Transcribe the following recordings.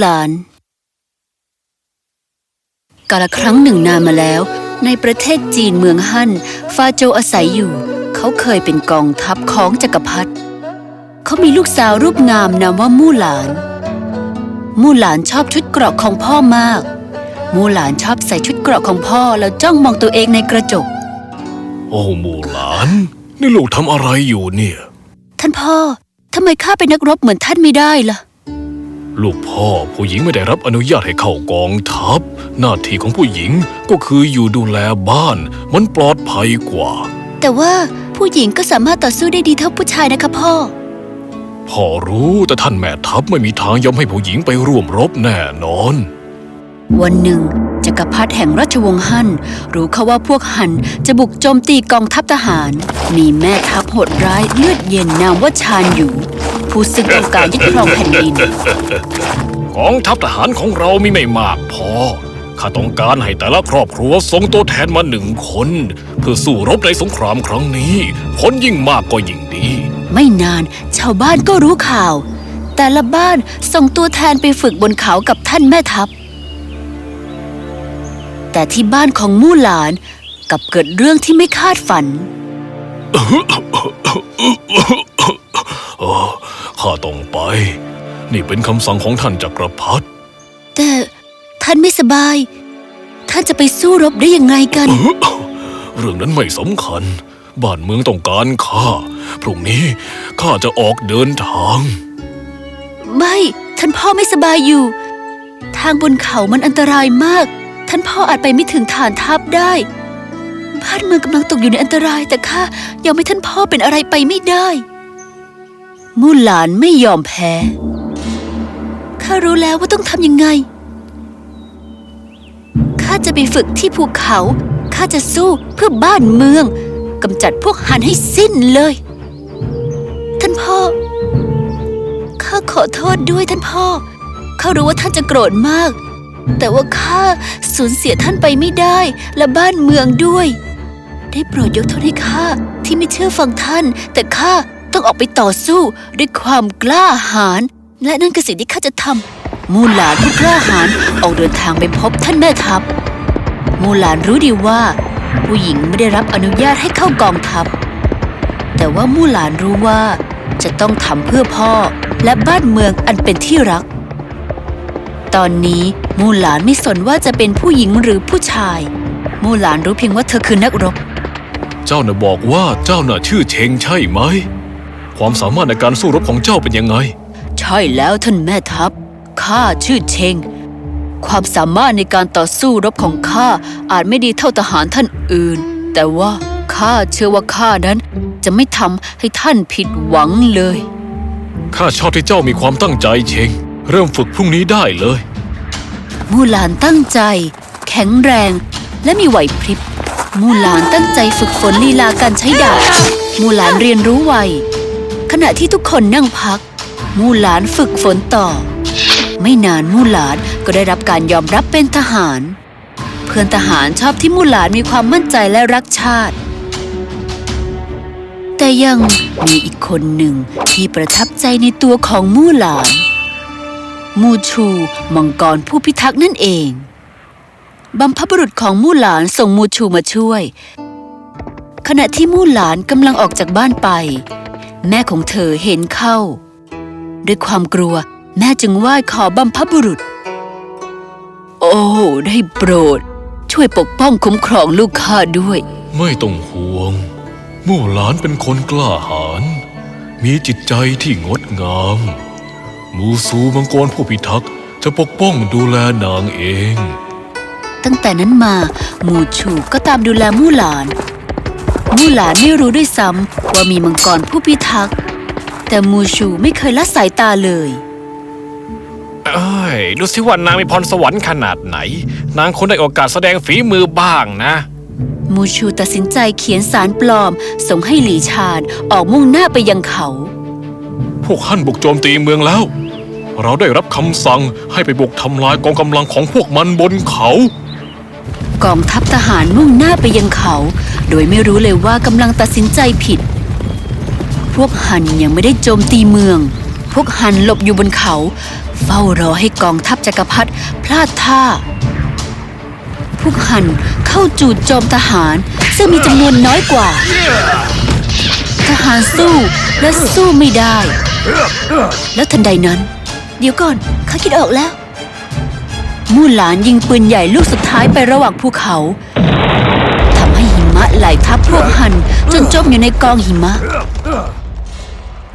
หลาน กาลครั้งหนึ่งนานมาแล้ว ในประเทศจีนเมืองฮั่น ฟาโจอาศัยอยู่ เขาเคยเป็นกองทัพของจักรพรรดิเขามีลูกสาวรูปงามนามว่ามู่หลาน มู่หลานชอบชุดเกราะของพ่อมาก มู่หลานชอบใส่ชุดเกราะของพ่อแล้วจ้องมองตัวเองในกระจก โอ้หมูหลาน นี่ลูกทำอะไรอยู่เนี่ย ท่านพ่อทำไมข้าเป็นนักรบเหมือนท่านไม่ได้ล่ะ ลูกพ่อผู้หญิงไม่ได้รับอนุญาตให้เข้ากองทัพ หน้าที่ของผู้หญิงก็คืออยู่ดูแลบ้าน มันปลอดภัยกว่า แต่ว่าผู้หญิงก็สามารถต่อสู้ได้ดีเท่าผู้ชายนะคะพ่อ พ่อรู้แต่ท่านแม่ทัพไม่มีทางยอมให้ผู้หญิงไปร่วมรบแน่นอน วันหนึ่งจักรพรรดิแห่งราชวงศ์ฮั่นรู้เขาว่าพวกฮั่นจะบุกโจมตีกองทัพทหาร มีแม่ทัพโหดร้ายเลือดเย็นนามว่าชานอยู่ ผู้ซึ่งต้องการยึดครองแผ่นดิน กองทัพทหารของเรามีไม่มากพอ ข้าต้องการให้แต่ละครอบครัวส่งตัวแทนมาหนึ่งคน เพื่อสู้รบในสงครามครั้งนี้ คนยิ่งมากก็ยิ่งดี ไม่นานชาวบ้านก็รู้ข่าว แต่ละบ้านส่งตัวแทนไปฝึกบนเขากับท่านแม่ทัพ แต่ที่บ้านของมู่หลานกลับเกิดเรื่องที่ไม่คาดฝัน นี่เป็นคำสั่งของท่านจักรพรรดิแต่ท่านไม่สบาย ท่านจะไปสู้รบได้ยังไงกัน เรื่องนั้นไม่สำคัญ บ้านเมืองต้องการข้า พรุ่งนี้ข้าจะออกเดินทาง ไม่ ท่านพ่อไม่สบายอยู่ ทางบนเขามันอันตรายมาก ท่านพ่ออาจไปไม่ถึงฐานทัพได้ บ้านเมืองกำลังตกอยู่ในอันตรายแต่ข้ายอมให้ท่านพ่อเป็นอะไรไปไม่ได้มู่หลานไม่ยอมแพ้ ข้ารู้แล้วว่าต้องทำยังไง ข้าจะไปฝึกที่ภูเขา ข้าจะสู้เพื่อบ้านเมืองกำจัดพวกหันให้สิ้นเลย ท่านพ่อ ข้าขอโทษด้วยท่านพ่อ ข้ารู้ว่าท่านจะโกรธมาก แต่ว่าข้าสูญเสียท่านไปไม่ได้และบ้านเมืองด้วย ได้โปรดยกโทษให้ข้าที่ไม่เชื่อฟังท่าน แต่ข้าต้องออกไปต่อสู้ด้วยความกล้าหาญ และนั่นคือสิ่งที่ข้าจะทำมูหลานผู้กล้าหาญออกเดินทางไปพบท่านแม่ทัพ มูหลานรู้ดีว่า ผู้หญิงไม่ได้รับอนุญาตให้เข้ากองทัพ แต่ว่ามูหลานรู้ว่า จะต้องทำเพื่อพ่อและบ้านเมืองอันเป็นที่รัก ตอนนี้มูหลานไม่สนว่าจะเป็นผู้หญิงหรือผู้ชาย มูหลานรู้เพียงว่าเธอคือนักรบ เจ้าน่ะบอกว่าเจ้าน่ะชื่อเชงใช่ไหม ความสามารถในการสู้รบของเจ้าเป็นยังไง ช่แล้วท่านแม่ทัพ ข้าชื่อเชง ความสามารถในการต่อสู้รบของข้าอาจไม่ดีเท่าทหารท่านอื่น แต่ว่าข้าเชื่อว่าข้านั้นจะไม่ทำให้ท่านผิดหวังเลย ข้าชอบที่เจ้ามีความตั้งใจเชง เริ่มฝึกพรุ่งนี้ได้เลย มูหลานตั้งใจ แข็งแรง และมีไหวพริบ มูหลานตั้งใจฝึกฝนลีลาการใช้ดาบ มูหลานเรียนรู้ไวขณะที่ทุกคนนั่งพัก มู่หลานฝึกฝนต่อ ไม่นานมู่หลานก็ได้รับการยอมรับเป็นทหาร เพื่อนทหารชอบที่มู่หลานมีความมั่นใจและรักชาติ แต่ยังมีอีกคนหนึ่งที่ประทับใจในตัวของมู่หลาน มูชูมังกรผู้พิทักษ์นั่นเองบัมพบุรุษของมู่หลานส่งมูชูมาช่วย ขณะที่มู่หลานกำลังออกจากบ้านไป แม่ของเธอเห็นเข้า ด้วยความกลัว แม่จึงไหว้ขอบัมพบุรุษ โอ้ได้โปรด ช่วยปกป้องคุ้มครองลูกข้าด้วย ไม่ต้องห่วง มู่หลานเป็นคนกล้าหาญมีจิตใจที่งดงาม มูซูมังกรผู้พิทักษ์จะปกป้องดูแลนางเอง ตั้งแต่นั้นมา มูชูก็ตามดูแลมู่หลาน มู่หลานไม่รู้ด้วยซ้ำว่ามีมังกรผู้พิทักษ์ แต่มูชูไม่เคยละสายตาเลย เอ้ยดูสิว่านางมีพรสวรรค์ขนาดไหน นางคงได้โอกาสแสดงฝีมือบ้างนะ มูชูตัดสินใจเขียนสารปลอม ส่งให้หลีชานออกมุ่งหน้าไปยังเขา พวกฮั่นบุกโจมตีเมืองแล้ว เราได้รับคำสั่งให้ไปบุกทำลายกองกำลังของพวกมันบนเขา กองทัพทหารมุ่งหน้าไปยังเขา โดยไม่รู้เลยว่ากำลังตัดสินใจผิดพ วกฮันยังไม่ได้โจมตีเมือง พวกฮันหลบอยู่บนเขา เฝ้ารอให้กองทัพจักรพรรดิพลาดท่า พวกฮันเข้าจู่โจมทหาร ซึ่งมีจำนวนน้อยกว่า ทหารสู้และสู้ไม่ได้ แล้วทันใดนั้น เดี๋ยวก่อนข้าคิดออกแล้ว มู่หลานยิงปืนใหญ่ลูกสุดท้ายไประหว่างภูเขาทำให้หิมะไหลทับพวกฮันจนจมอยู่ในกองหิมะ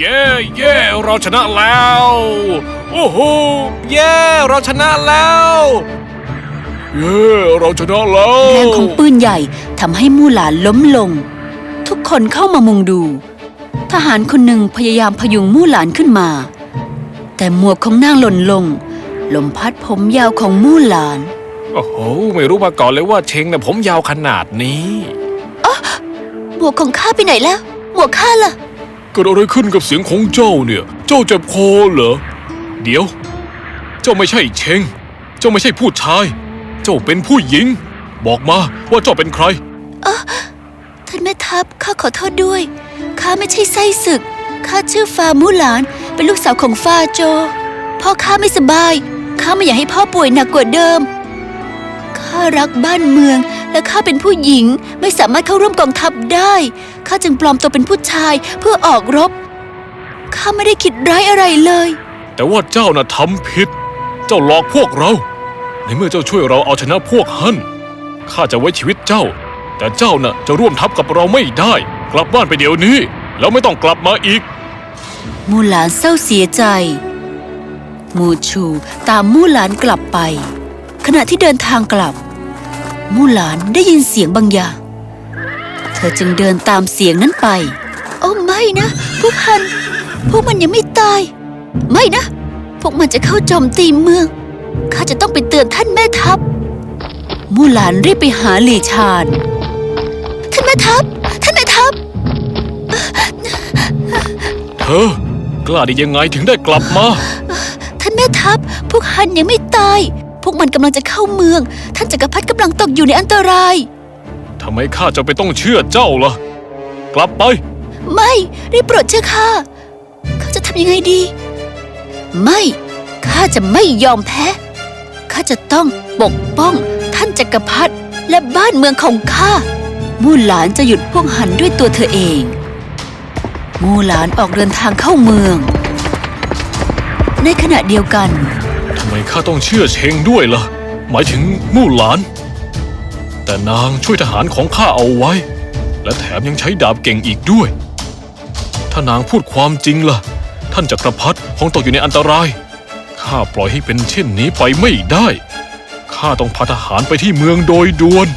เย่เย่เราชนะแล้ว โอ้โหเย่เราชนะแล้ว เย่เราชนะแล้ว แรงของปืนใหญ่ทำให้มู่หลานล้มลง ทุกคนเข้ามามุงดู ทหารคนหนึ่งพยายามพยุงมู่หลานขึ้นมา แต่หมวกของนางหล่นลง ลมพัดผมยาวของมู่หลาน โอ้โห ไม่รู้มาก่อนเลยว่าเชงน่ะผมยาวขนาดนี้ หมวกของข้าไปไหนแล้ว หมวกข้าล่ะเกิดอะไรขึ้นกับเสียงของเจ้าเนี่ย เจ้าเจ็บคอเหรอ เดี๋ยว เจ้าไม่ใช่เชง เจ้าไม่ใช่ผู้ชาย เจ้าเป็นผู้หญิง บอกมาว่าเจ้าเป็นใคร ท่านแม่ทัพข้าขอโทษด้วย ข้าไม่ใช่ไส้ศึก ข้าชื่อฟามูหลาน เป็นลูกสาวของฟาโจ พ่อข้าไม่สบาย ข้าไม่อยากให้พ่อป่วยหนักกว่าเดิม ข้ารักบ้านเมือง และข้าเป็นผู้หญิงไม่สามารถเข้าร่วมกองทัพได้ข้าจึงปลอมตัวเป็นผู้ชายเพื่อออกรบข้าไม่ได้คิดร้ายอะไรเลย แต่ว่าเจ้าน่ะทำผิด เจ้าหลอกพวกเรา ในเมื่อเจ้าช่วยเราเอาชนะพวกฮั่นข้าจะไว้ชีวิตเจ้า แต่เจ้าน่ะจะร่วมทัพกับเราไม่ได้ กลับบ้านไปเดี๋ยวนี้ แล้วไม่ต้องกลับมาอีก มูหลานเศร้าเสียใจ มูชูตามมู่หลานกลับไป ขณะที่เดินทางกลับ มู่หลานได้ยินเสียงบางอย่าง เธอจึงเดินตามเสียงนั้นไป โอ้ไม่นะ พวกฮัน พวกมันยังไม่ตาย ไม่นะ พวกมันจะเข้าโจมตีเมือง ข้าจะต้องไปเตือนท่านแม่ทัพ มู่หลานรีบไปหาหลี่ชาน ท่านแม่ทัพ ท่านแม่ทัพ เธอ กล้าได้ยังไงถึงได้กลับมา ท่านแม่ทัพ พวกฮันยังไม่ตาย พวกมันกำลังจะเข้าเมือง ท่านจักรพรรดิกำลังตกอยู่ในอันตราย ทำไมข้าจะไปต้องเชื่อเจ้าล่ะ กลับไป ไม่ได้โปรดเชื่อข้าข้าจะทำยังไงดี ไม่ข้าจะไม่ยอมแพ้ข้าจะต้องปกป้องท่านจักรพรรดิและบ้านเมืองของข้ามู่หลานจะหยุดพวกหันด้วยตัวเธอเอง มู่หลานออกเดินทางเข้าเมือง ในขณะเดียวกันทำไม ข้าต้องเชื่อเชงด้วยล่ะ หมายถึงมู่หลาน แต่นางช่วยทหารของข้าเอาไว้ และแถมยังใช้ดาบเก่งอีกด้วย ถ้านางพูดความจริงล่ะ ท่านจักรพรรดิคงตกอยู่ในอันตราย ข้าปล่อยให้เป็นเช่นนี้ไปไม่ได้ ข้าต้องพาทหารไปที่เมืองโดยด่วน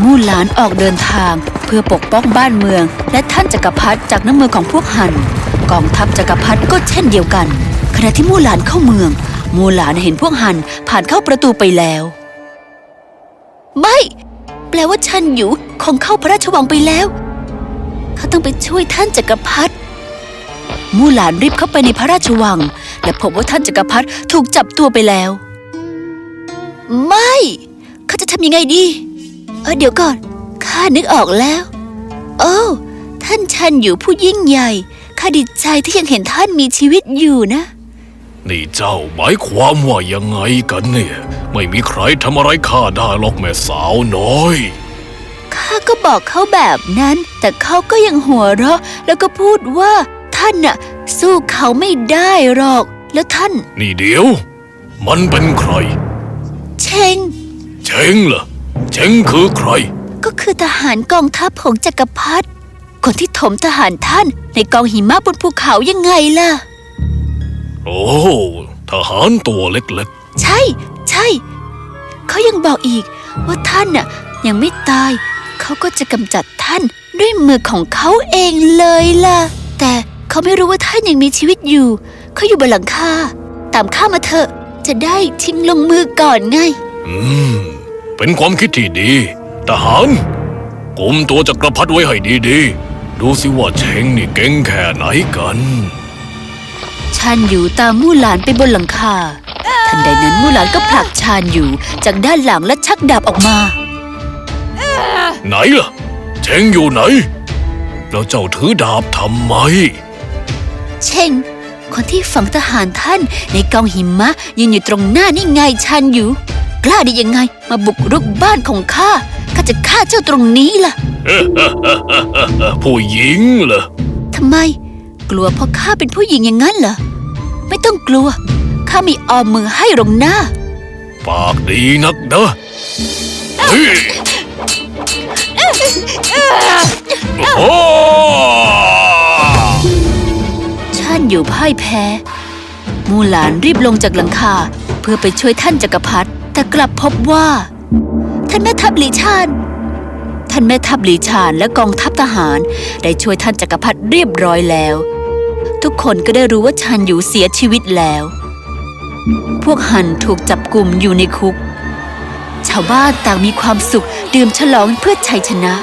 มู่หลานออกเดินทางเพื่อปกป้องบ้านเมือง และท่านจักรพรรดิจากน้ำมือของพวกหัน กองทัพจักรพรรดิก็เช่นเดียวกัน ขณะที่มู่หลานเข้าเมือง มู่หลานเห็นพวกหันผ่านเข้าประตูไปแล้ว ไม่ แปลว่าชันอยู่คงเข้าพระราชวังไปแล้ว เขาต้องไปช่วยท่านจักรพรรดิมู่หลานรีบเข้าไปในพระราชวัง และพบว่าท่านจักรพรรดิถูกจับตัวไปแล้ว ไม่เขาจะทำยังไงดีเออเดี๋ยวก่อนข้านึกออกแล้ว โอ้ท่านชันอยู่ผู้ยิ่งใหญ่ ข้าดีใจที่ยังเห็นท่านมีชีวิตอยู่นะ นี่เจ้าหมายความว่ายังไงกันเนี่ย ไม่มีใครทำอะไรข้าได้หรอกแม่สาวน้อย ข้าก็บอกเขาแบบนั้น แต่เขาก็ยังหัวเราะ แล้วก็พูดว่าท่านน่ะ สู้เขาไม่ได้หรอก แล้วท่าน นี่เดียว มันเป็นใคร เชง เชงเหรอเชงคือใคร ก็คือทหารกองทัพของจักรพรรดิ คนที่ถมทหารท่านในกองหิมะบนภูเขายังไงล่ะ โอ้ทหารตัวเล็กใช่ ใช่ เขายังบอกอีกว่าท่านน่ะยังไม่ตาย เขาก็จะกำจัดท่านด้วยมือของเขาเองเลยล่ะ แต่เขาไม่รู้ว่าท่านยังมีชีวิตอยู่ เขาอยู่บนหลังคาตามข้ามาเถอะ จะได้ชิงลงมือก่อนไงๆอืม เป็นความคิดที่ดี ทหารกลุ่มตัวจักรพรรดิไว้ให้ดีๆ ดูสิว่าเชงนี่เก่งแค่ไหนกันชานอยู่ตามมู่หลานไปบนหลังคา ทันใดนั้นมู่หลานก็ผลักชานอยู่จากด้านหลังและชักดาบออกมา ไหนล่ะ เชงอยู่ไหน แล้วเจ้าถือดาบทำไม เชงคนที่ฝังทหารท่านในกองหิมะยืนอยู่ตรงหน้านี่ไงชันอยู่ กล้าได้ยังไงมาบุกรุกบ้านของข้าข้าจะฆ่าเจ้าตรงนี้ล่ะ ผู้หญิงเหรอ ทำไม กลัวเพราะข้าเป็นผู้หญิงอย่างนั้นเหรอ ไม่ต้องกลัว ข้ามีออมมือให้ตรงหน้า ปากดีนักนะเฮ้ยโอ้ท่านอยู่พ่ายแพ้ มูหลานรีบลงจากหลังคา เพื่อไปช่วยท่านจักรพรรดิแต่กลับพบว่า ท่านแม่ทัพหลีชาน ท่านแม่ทัพหลีชานและกองทัพทหาร ได้ช่วยท่านจักรพรรดิเรียบร้อยแล้ว ทุกคนก็ได้รู้ว่าชานอยู่เสียชีวิตแล้ว พวกฮันถูกจับกลุ่มอยู่ในคุก ชาวบ้านต่างมีความสุขดื่มฉลองเพื่อชัยชนะ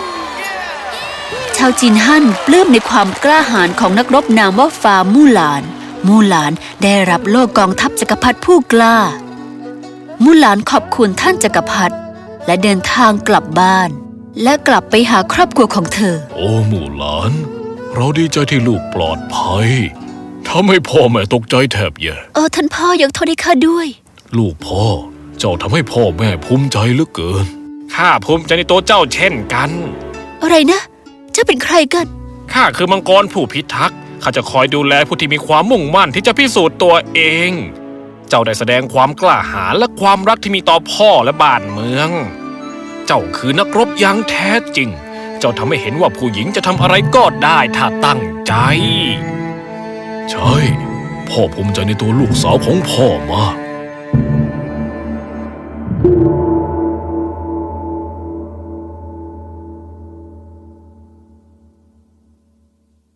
ชาวจีนฮั่นปลื้มในความกล้าหาญของนักรบนามว่าฟามู่หลาน มู่หลานได้รับโล่กองทัพจักรพรรดิผู้กล้ามู่หลานขอบคุณท่านจักรพรรดิและเดินทางกลับบ้าน และกลับไปหาครอบครัวของเธอ โอ้หมู่หลาน เราดีใจที่ลูกปลอดภัยทำให้พ่อแม่ตกใจแทบแย่เออท่านพ่อยกโทษให้ข้าด้วย ลูกพ่อ เจ้าทำให้พ่อแม่ภูมิใจเหลือเกิน ข้าภูมิใจในตัวเจ้าเช่นกัน อะไรนะเจ้าเป็นใครกัน ข้าคือมังกรผู้พิทักษ์ข้าจะคอยดูแลผู้ที่มีความมุ่งมั่นที่จะพิสูจน์ตัวเอง เจ้าได้แสดงความกล้าหาญและความรักที่มีต่อพ่อและบ้านเมือง เจ้าคือนักรบอย่างแท้จริง เจ้าทำให้เห็นว่าผู้หญิงจะทำอะไรก็ได้ถ้าตั้งใจ ใช่ พ่อภูมิใจในตัวลูกสาวของพ่อมาก